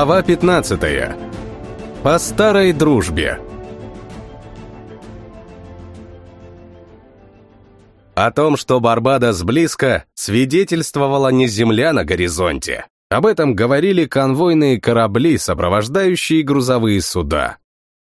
Глава 15. По старой дружбе. О том, что Барбадос близко, свидетельствовала не земля на горизонте. Об этом говорили конвойные корабли, сопровождающие грузовые суда.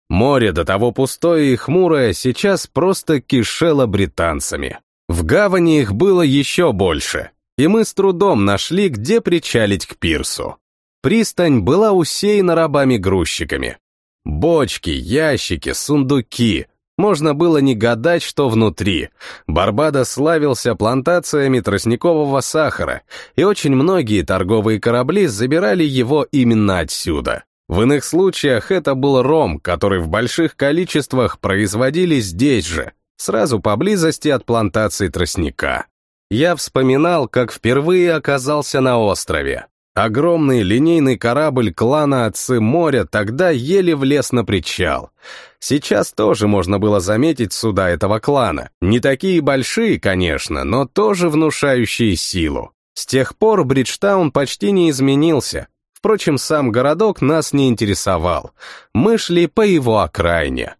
Море, до того пустое и хмурое, сейчас просто кишело британцами. В гавани их было еще больше, и мы с трудом нашли, где причалить к пирсу. Пристань была усеяна рабами-грузчиками. Бочки, ящики, сундуки. Можно было не гадать, что внутри. Барбада славился плантациями тростникового сахара, и очень многие торговые корабли забирали его именно отсюда. В иных случаях это был ром, который в больших количествах производили здесь же, сразу поблизости от плантации тростника. Я вспоминал, как впервые оказался на острове. Огромный линейный корабль клана Отцы моря тогда еле влез на причал. Сейчас тоже можно было заметить суда этого клана. Не такие большие, конечно, но тоже внушающие силу. С тех пор Бриджтаун почти не изменился. Впрочем, сам городок нас не интересовал. Мы шли по его окраине.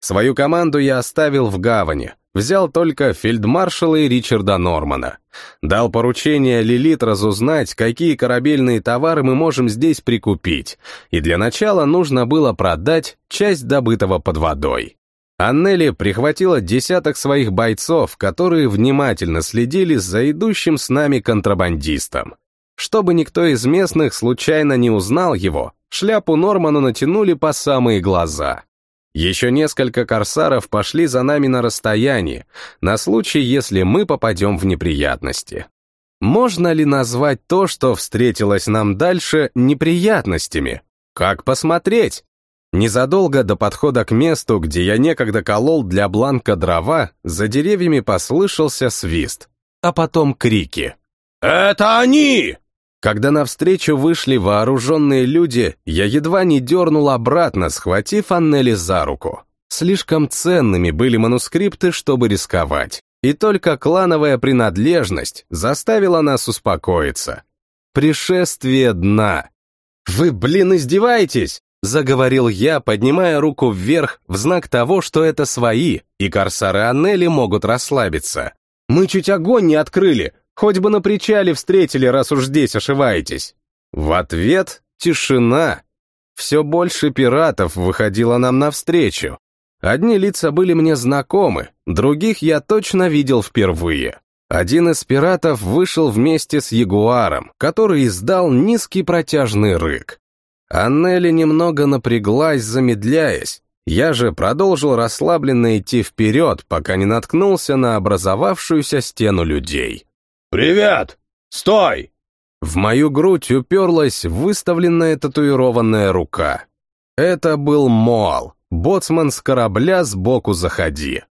Свою команду я оставил в гавани, взял только фельдмаршала и Ричарда Нормана. Дал поручение Лилит разузнать, какие корабельные товары мы можем здесь прикупить, и для начала нужно было продать часть добытого под водой. Аннели прихватила десяток своих бойцов, которые внимательно следили за идущим с нами контрабандистом. Чтобы никто из местных случайно не узнал его, шляпу Норману натянули по самые глаза — еще несколько корсаров пошли за нами на расстоянии, на случай, если мы попадем в неприятности. Можно ли назвать то, что встретилось нам дальше, неприятностями? Как посмотреть? Незадолго до подхода к месту, где я некогда колол для бланка дрова, за деревьями послышался свист, а потом крики. «Это они!» Когда навстречу вышли вооруженные люди, я едва не дернул обратно, схватив Аннели за руку. Слишком ценными были манускрипты, чтобы рисковать. И только клановая принадлежность заставила нас успокоиться. Пришествие дна. «Вы, блин, издеваетесь?» — заговорил я, поднимая руку вверх в знак того, что это свои, и корсары Аннели могут расслабиться. «Мы чуть огонь не открыли, Хоть бы на причале встретили, раз уж здесь ошиваетесь. В ответ тишина. Все больше пиратов выходило нам навстречу. Одни лица были мне знакомы, других я точно видел впервые. Один из пиратов вышел вместе с ягуаром, который издал низкий протяжный рык. Аннели немного напряглась, замедляясь. Я же продолжил расслабленно идти вперед, пока не наткнулся на образовавшуюся стену людей. «Привет! Стой!» В мою грудь уперлась выставленная татуированная рука. Это был Мол, боцман с корабля сбоку заходи.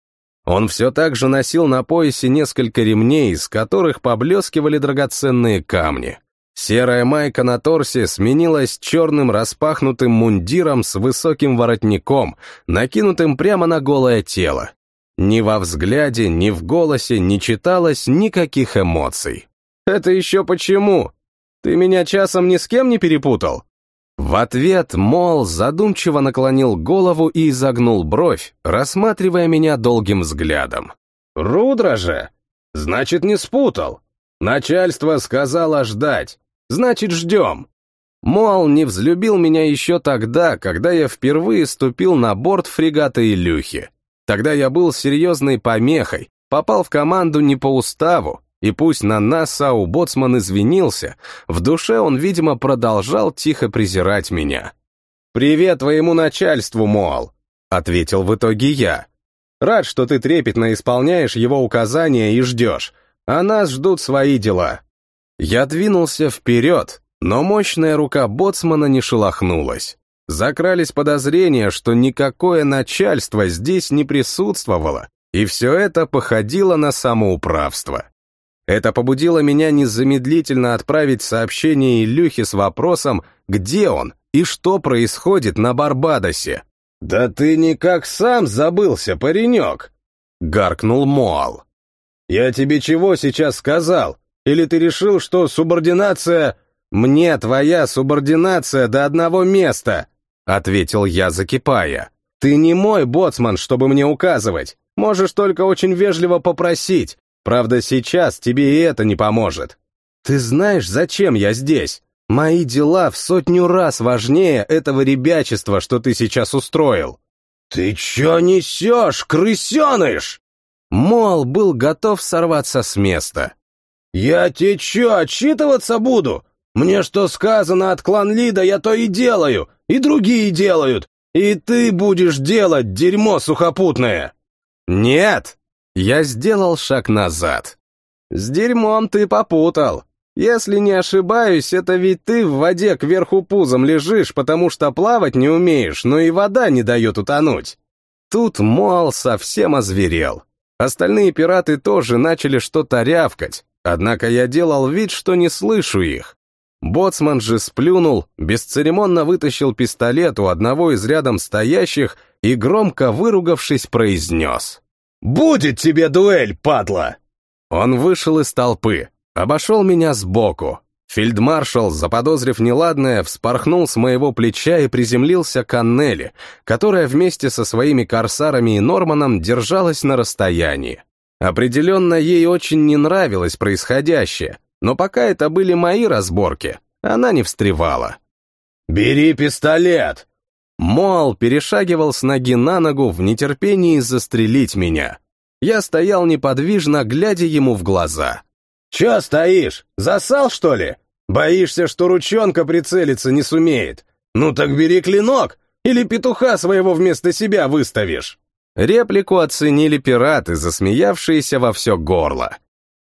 Он все так же носил на поясе несколько ремней, из которых поблескивали драгоценные камни. Серая майка на торсе сменилась черным распахнутым мундиром с высоким воротником, накинутым прямо на голое тело. Ни во взгляде, ни в голосе не читалось никаких эмоций. «Это еще почему? Ты меня часом ни с кем не перепутал?» В ответ Мол задумчиво наклонил голову и изогнул бровь, рассматривая меня долгим взглядом. «Рудра же! Значит, не спутал. Начальство сказало ждать. Значит, ждем». Мол не взлюбил меня еще тогда, когда я впервые ступил на борт фрегата Илюхи. Тогда я был серьезной помехой, попал в команду не по уставу, и пусть на нас Сау Боцман извинился, в душе он, видимо, продолжал тихо презирать меня. «Привет твоему начальству, Моал», — ответил в итоге я. «Рад, что ты трепетно исполняешь его указания и ждешь, а нас ждут свои дела». Я двинулся вперед, но мощная рука Боцмана не шелохнулась. Закрались подозрения, что никакое начальство здесь не присутствовало, и все это походило на самоуправство. Это побудило меня незамедлительно отправить сообщение Илюхе с вопросом, где он и что происходит на Барбадосе. «Да ты никак сам забылся, паренек!» — гаркнул Моал. «Я тебе чего сейчас сказал? Или ты решил, что субординация...» «Мне твоя субординация до одного места», — ответил я, закипая. «Ты не мой боцман, чтобы мне указывать. Можешь только очень вежливо попросить. Правда, сейчас тебе и это не поможет. Ты знаешь, зачем я здесь? Мои дела в сотню раз важнее этого ребячества, что ты сейчас устроил». «Ты чё несешь, крысёныш?» Мол был готов сорваться с места. «Я тебе чё, отчитываться буду? Мне что сказано от клан-лида, я то и делаю, и другие делают, и ты будешь делать дерьмо сухопутное!» «Нет!» Я сделал шаг назад. «С дерьмом ты попутал. Если не ошибаюсь, это ведь ты в воде кверху пузом лежишь, потому что плавать не умеешь, но и вода не дает утонуть». Тут Мол совсем озверел. Остальные пираты тоже начали что-то рявкать, однако я делал вид, что не слышу их. Боцман же сплюнул, бесцеремонно вытащил пистолет у одного из рядом стоящих и, громко выругавшись, произнес. «Будет тебе дуэль, падла!» Он вышел из толпы, обошел меня сбоку. Фельдмаршал, заподозрив неладное, вспорхнул с моего плеча и приземлился к Аннели, которая вместе со своими корсарами и Норманом держалась на расстоянии. Определенно, ей очень не нравилось происходящее, но пока это были мои разборки, она не встревала. «Бери пистолет!» Мол перешагивал с ноги на ногу в нетерпении застрелить меня. Я стоял неподвижно, глядя ему в глаза. «Чё стоишь? Засал, что ли? Боишься, что ручонка прицелиться не сумеет? Ну так бери клинок, или петуха своего вместо себя выставишь!» Реплику оценили пираты, засмеявшиеся во все горло.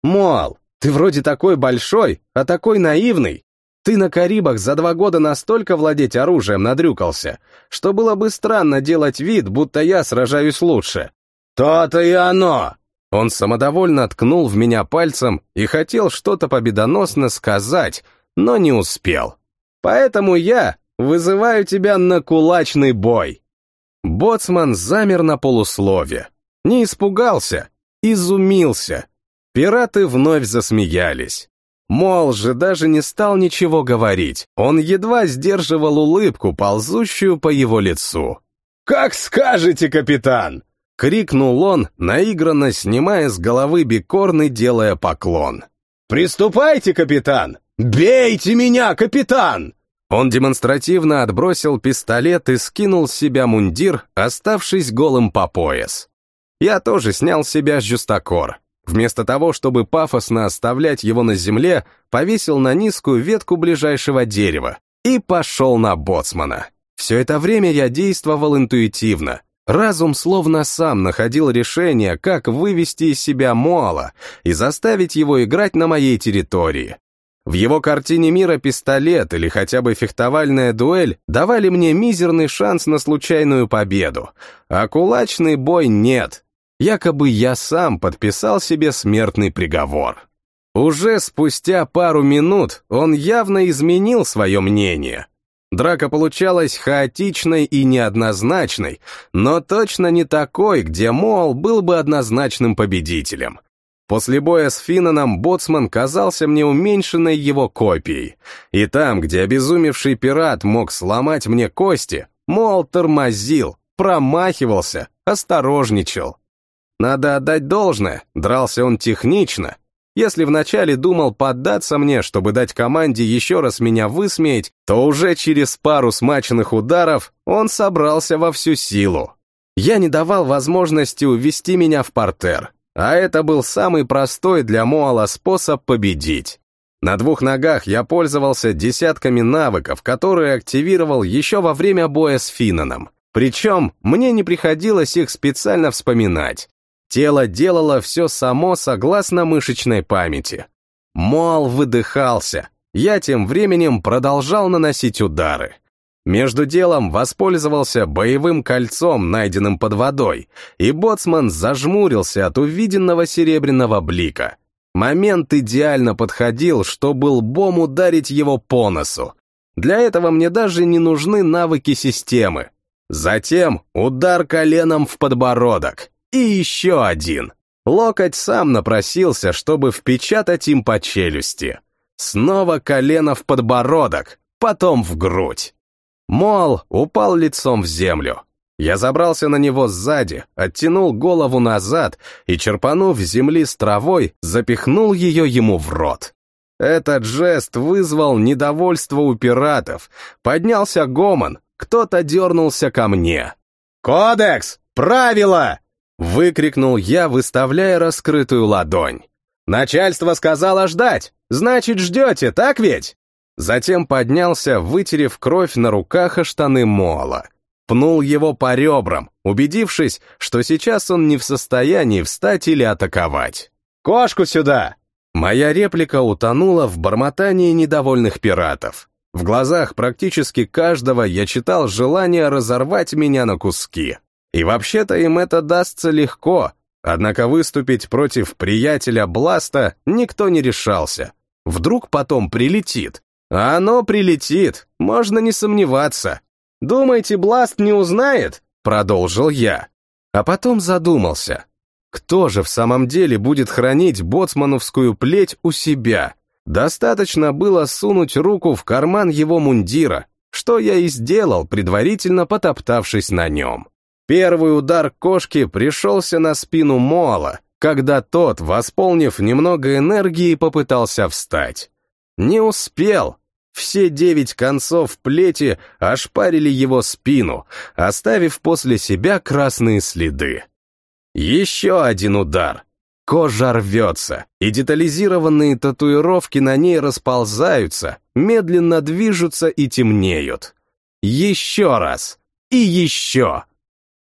Мол, ты вроде такой большой, а такой наивный. Ты на Карибах за два года настолько владеть оружием надрюкался, что было бы странно делать вид, будто я сражаюсь лучше. То-то и оно! Он самодовольно ткнул в меня пальцем и хотел что-то победоносно сказать, но не успел. Поэтому я вызываю тебя на кулачный бой. Боцман замер на полуслове. Не испугался, изумился. Пираты вновь засмеялись. Мол же даже не стал ничего говорить, он едва сдерживал улыбку, ползущую по его лицу. «Как скажете, капитан!» — крикнул он, наигранно снимая с головы бикорны, делая поклон. «Приступайте, капитан! Бейте меня, капитан!» Он демонстративно отбросил пистолет и скинул с себя мундир, оставшись голым по пояс. Я тоже снял с себя жюстакор. Вместо того, чтобы пафосно оставлять его на земле, повесил на низкую ветку ближайшего дерева и пошел на боцмана. Все это время я действовал интуитивно. Разум словно сам находил решение, как вывести из себя Моала и заставить его играть на моей территории. В его картине мира пистолет или хотя бы фехтовальная дуэль давали мне мизерный шанс на случайную победу, а кулачный бой нет, Якобы я сам подписал себе смертный приговор. Уже спустя пару минут он явно изменил свое мнение. Драка получалась хаотичной и неоднозначной, но точно не такой, где Мол был бы однозначным победителем. После боя с Финнаном Боцман казался мне уменьшенной его копией, и там, где обезумевший пират мог сломать мне кости, Мол тормозил, промахивался, осторожничал. Надо отдать должное, дрался он технично. Если вначале думал поддаться мне, чтобы дать команде еще раз меня высмеять, то уже через пару смаченных ударов он собрался во всю силу. Я не давал возможности увести меня в портер, а это был самый простой для Моала способ победить. На двух ногах я пользовался десятками навыков, которые активировал еще во время боя с Финаном. Причем мне не приходилось их специально вспоминать. Тело делало все само согласно мышечной памяти. Мол выдыхался. Я тем временем продолжал наносить удары. Между делом воспользовался боевым кольцом, найденным под водой, и боцман зажмурился от увиденного серебряного блика. Момент идеально подходил, чтобы лбом ударить его по носу. Для этого мне даже не нужны навыки системы. Затем удар коленом в подбородок. И еще один. Локоть сам напросился, чтобы впечатать им по челюсти. Снова колено в подбородок, потом в грудь. Мол упал лицом в землю. Я забрался на него сзади, оттянул голову назад и, черпанув земли с травой, запихнул ее ему в рот. Этот жест вызвал недовольство у пиратов. Поднялся гомон, кто-то дернулся ко мне. «Кодекс! Правила!» — выкрикнул я, выставляя раскрытую ладонь. «Начальство сказало ждать, значит, ждете, так ведь?» Затем поднялся, вытерев кровь на руках о штаны Мола. Пнул его по ребрам, убедившись, что сейчас он не в состоянии встать или атаковать. «Кошку сюда!» Моя реплика утонула в бормотании недовольных пиратов. В глазах практически каждого я читал желание разорвать меня на куски. И вообще-то им это дастся легко, однако выступить против приятеля Бласта никто не решался. Вдруг потом прилетит. А оно прилетит, можно не сомневаться. «Думаете, Бласт не узнает?» — продолжил я. А потом задумался. Кто же в самом деле будет хранить боцмановскую плеть у себя? Достаточно было сунуть руку в карман его мундира, что я и сделал, предварительно потоптавшись на нем. Первый удар кошки пришелся на спину Моала, когда тот, восполнив немного энергии, попытался встать. Не успел. Все девять концов плети ошпарили его спину, оставив после себя красные следы. Еще один удар. Кожа рвется, и детализированные татуировки на ней расползаются, медленно движутся и темнеют. Еще раз. И еще.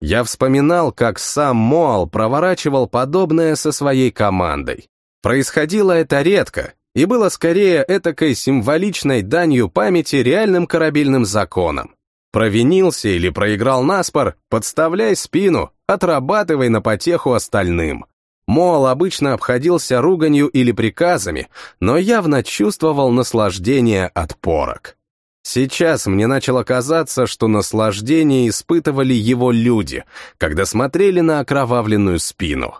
Я вспоминал, как сам Моал проворачивал подобное со своей командой. Происходило это редко, и было скорее этакой символичной данью памяти реальным корабельным законам. Провинился или проиграл наспор, подставляй спину, отрабатывай на потеху остальным. Мол, обычно обходился руганью или приказами, но явно чувствовал наслаждение от порок. Сейчас мне начало казаться, что наслаждение испытывали его люди, когда смотрели на окровавленную спину.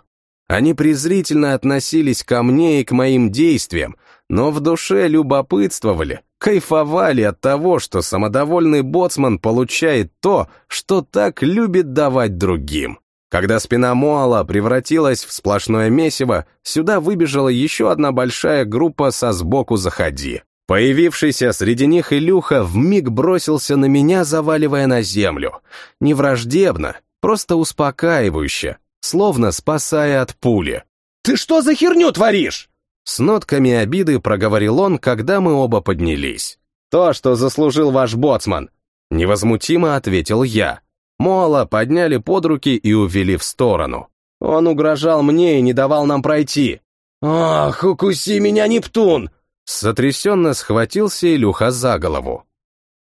Они презрительно относились ко мне и к моим действиям, но в душе любопытствовали, кайфовали от того, что самодовольный боцман получает то, что так любит давать другим. Когда спина Моала превратилась в сплошное месиво, сюда выбежала еще одна большая группа со сбоку заходи. Появившийся среди них Илюха вмиг бросился на меня, заваливая на землю. Не враждебно, просто успокаивающе, словно спасая от пули. «Ты что за херню творишь?» С нотками обиды проговорил он, когда мы оба поднялись. «То, что заслужил ваш боцман», — невозмутимо ответил я. Мола подняли под руки и увели в сторону. Он угрожал мне и не давал нам пройти. «Ах, укуси меня, Нептун!» Сотрясенно схватился Илюха за голову.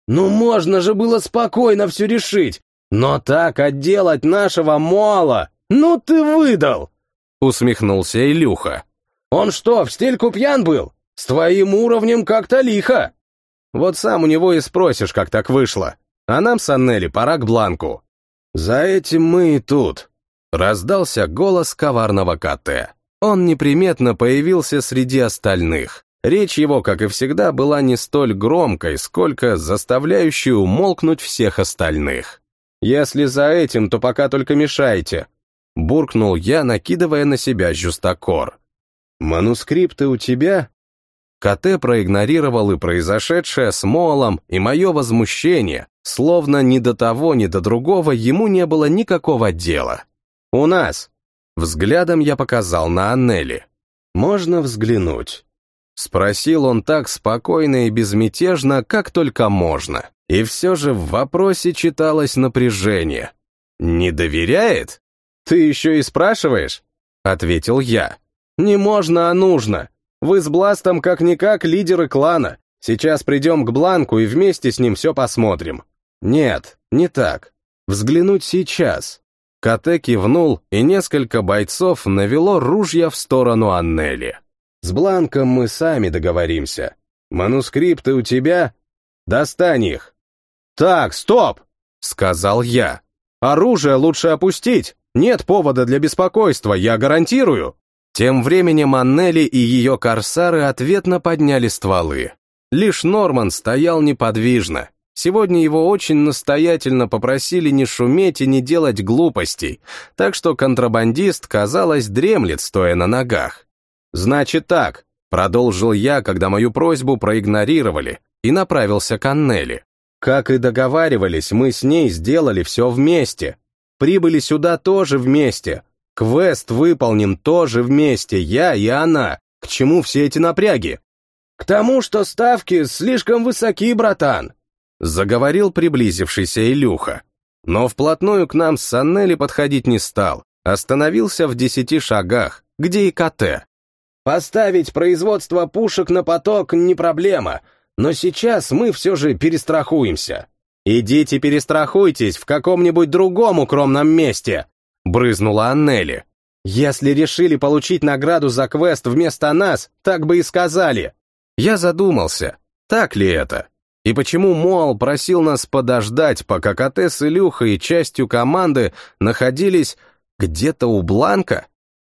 «Ну можно же было спокойно все решить, но так отделать нашего Мола! Ну ты выдал!» Усмехнулся Илюха. Он что, в стельку пьян был? С твоим уровнем как-то лихо. Вот сам у него и спросишь, как так вышло. А нам с Аннели пора к Бланку. За этим мы и тут. Раздался голос коварного КТ. Он неприметно появился среди остальных. Речь его, как и всегда, была не столь громкой, сколько заставляющей умолкнуть всех остальных. «Если за этим, то пока только мешайте», — буркнул я, накидывая на себя жюстакор. «Манускрипты у тебя?» КТ проигнорировал и произошедшее с Молом, и мое возмущение, словно ни до того, ни до другого ему не было никакого дела. «У нас!» Взглядом я показал на Аннели. «Можно взглянуть?» Спросил он так спокойно и безмятежно, как только можно. И все же в вопросе читалось напряжение. «Не доверяет?» «Ты еще и спрашиваешь?» — ответил я. Не можно, а нужно. Вы с Бластом как-никак лидеры клана. Сейчас придем к Бланку и вместе с ним все посмотрим. Нет, не так. Взглянуть сейчас. Коте кивнул, и несколько бойцов навело ружья в сторону Аннели. С Бланком мы сами договоримся. Манускрипты у тебя? Достань их. Так, стоп, сказал я. Оружие лучше опустить. Нет повода для беспокойства, я гарантирую. Тем временем Аннели и ее корсары ответно подняли стволы. Лишь Норман стоял неподвижно. Сегодня его очень настоятельно попросили не шуметь и не делать глупостей, так что контрабандист, казалось, дремлет, стоя на ногах. «Значит так», — продолжил я, когда мою просьбу проигнорировали, и направился к Аннели. Как и договаривались, мы с ней сделали все вместе. Прибыли сюда тоже вместе. Квест выполнен тоже вместе, я и она. К чему все эти напряги? К тому, что ставки слишком высоки, братан. Заговорил приблизившийся Илюха. Но вплотную к нам с Саннели подходить не стал. Остановился в десяти шагах, где и КТ. Поставить производство пушек на поток не проблема, но сейчас мы все же перестрахуемся. Идите перестрахуйтесь в каком-нибудь другом укромном месте, брызнула Аннели. Если решили получить награду за квест вместо нас, так бы и сказали. Я задумался, так ли это? И почему Мол просил нас подождать, пока КТ с Илюхой и частью команды находились где-то у Бланка?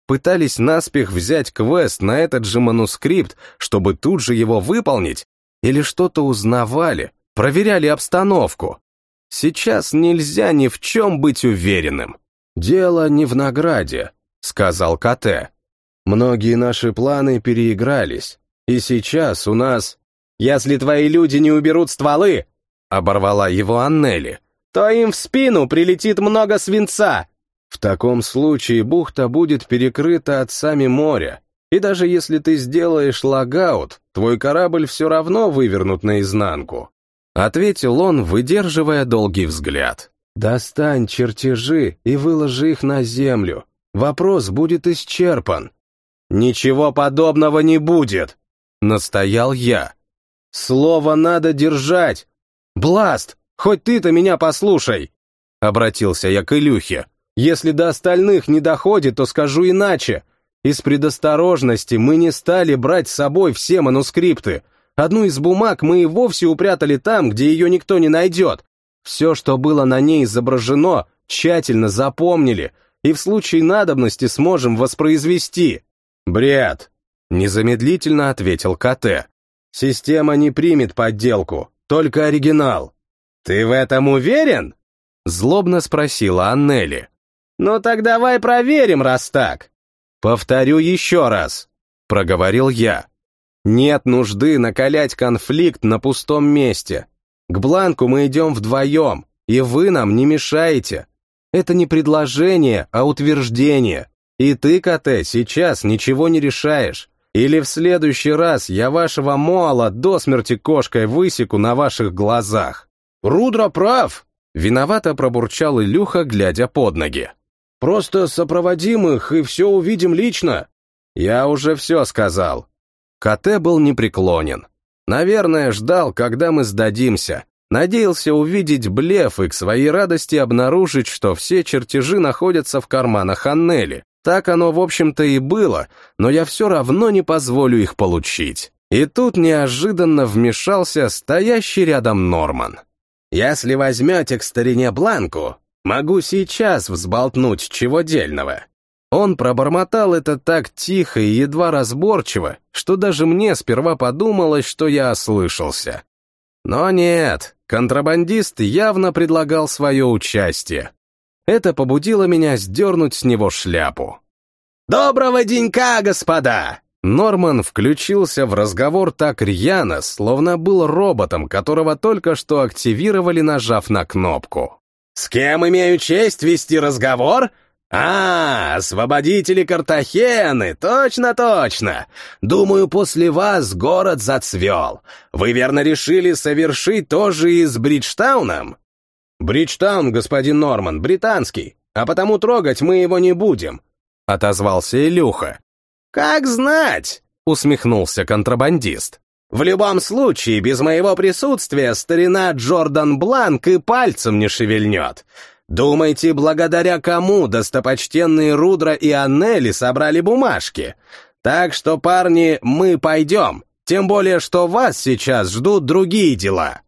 Пытались наспех взять квест на этот же манускрипт, чтобы тут же его выполнить? Или что-то узнавали, проверяли обстановку? Сейчас нельзя ни в чем быть уверенным. «Дело не в награде», — сказал КТ. «Многие наши планы переигрались, и сейчас у нас...» «Если твои люди не уберут стволы», — оборвала его Аннели, «то им в спину прилетит много свинца». В таком случае бухта будет перекрыта от сами моря, и даже если ты сделаешь лагаут, твой корабль все равно вывернут наизнанку. Ответил он, выдерживая долгий взгляд. Достань чертежи и выложи их на землю. Вопрос будет исчерпан. Ничего подобного не будет, настоял я. Слово надо держать. Бласт, хоть ты-то меня послушай. Обратился я к Илюхе. Если до остальных не доходит, то скажу иначе. Из предосторожности мы не стали брать с собой все манускрипты. Одну из бумаг мы и вовсе упрятали там, где ее никто не найдет, все, что было на ней изображено, тщательно запомнили, и в случае надобности сможем воспроизвести. Бред! Незамедлительно ответил КТ. Система не примет подделку, только оригинал. Ты в этом уверен? Злобно спросила Аннели. Ну так давай проверим, раз так. Повторю еще раз, проговорил я. Нет нужды накалять конфликт на пустом месте. К Бланку мы идем вдвоем, и вы нам не мешаете. Это не предложение, а утверждение. И ты, Коте, сейчас ничего не решаешь. Или в следующий раз я вашего Моала до смерти кошкой высеку на ваших глазах. Рудра прав. Виновато пробурчал Илюха, глядя под ноги. Просто сопроводим их и все увидим лично. Я уже все сказал. Коте был непреклонен. Наверное, ждал, когда мы сдадимся. Надеялся увидеть блеф и к своей радости обнаружить, что все чертежи находятся в карманах Аннели. Так оно, в общем-то, и было, но я все равно не позволю их получить. И тут неожиданно вмешался стоящий рядом Норман. «Если возьмете к старине Бланку, могу сейчас взболтнуть чего дельного. Он пробормотал это так тихо и едва разборчиво, что даже мне сперва подумалось, что я ослышался. Но нет, контрабандист явно предлагал свое участие. Это побудило меня сдернуть с него шляпу. «Доброго денька, господа!» Норман включился в разговор так рьяно, словно был роботом, которого только что активировали, нажав на кнопку. «С кем имею честь вести разговор?» «А, освободители Картахены, точно-точно! Думаю, после вас город зацвел. Вы верно решили совершить то же и с Бриджтауном?» «Бриджтаун, господин Норман, британский, а потому трогать мы его не будем», — отозвался Илюха. «Как знать!» — усмехнулся контрабандист. «В любом случае, без моего присутствия старина Джордан Бланк и пальцем не шевельнет. Думаете, благодаря кому достопочтенные Рудра и Аннели собрали бумажки? Так что, парни, мы пойдем, тем более, что вас сейчас ждут другие дела».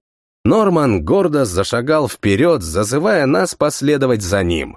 Норман гордо зашагал вперед, зазывая нас последовать за ним.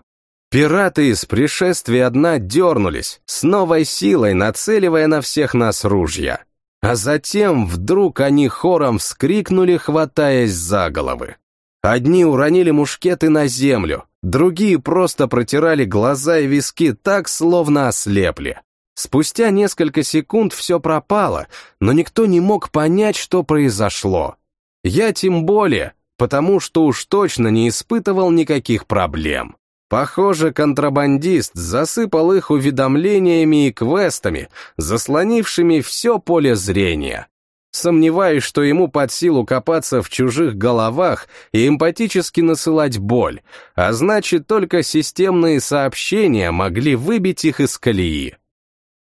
Пираты из пришествия дна дернулись, с новой силой нацеливая на всех нас ружья. А затем вдруг они хором вскрикнули, хватаясь за головы. Одни уронили мушкеты на землю, другие просто протирали глаза и виски так, словно ослепли. Спустя несколько секунд все пропало, но никто не мог понять, что произошло. Я тем более, потому что уж точно не испытывал никаких проблем. Похоже, контрабандист засыпал их уведомлениями и квестами, заслонившими все поле зрения. Сомневаюсь, что ему под силу копаться в чужих головах и эмпатически насылать боль, а значит, только системные сообщения могли выбить их из колеи.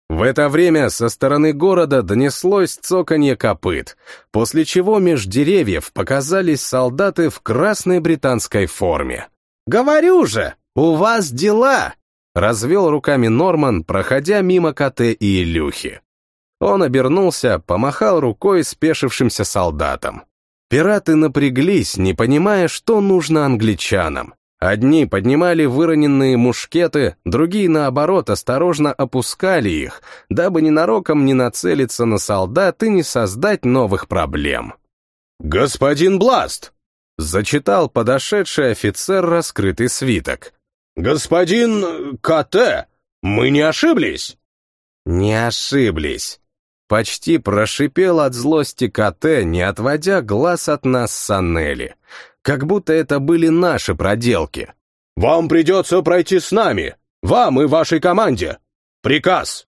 В это время со стороны города донеслось цоканье копыт, после чего меж деревьев показались солдаты в красной британской форме. «Говорю же, у вас дела!» — развел руками Норман, проходя мимо КТ и Илюхи. Он обернулся, помахал рукой спешившимся солдатам. Пираты напряглись, не понимая, что нужно англичанам. Одни поднимали выроненные мушкеты, другие, наоборот, осторожно опускали их, дабы ненароком не нацелиться на солдат и не создать новых проблем. «Господин Бласт!» — зачитал подошедший офицер раскрытый свиток. «Господин КТ, мы не ошиблись?» «Не ошиблись», — почти прошипел от злости КТ, не отводя глаз от нас с Аннели, как будто это были наши проделки. «Вам придется пройти с нами, вам и вашей команде. Приказ!»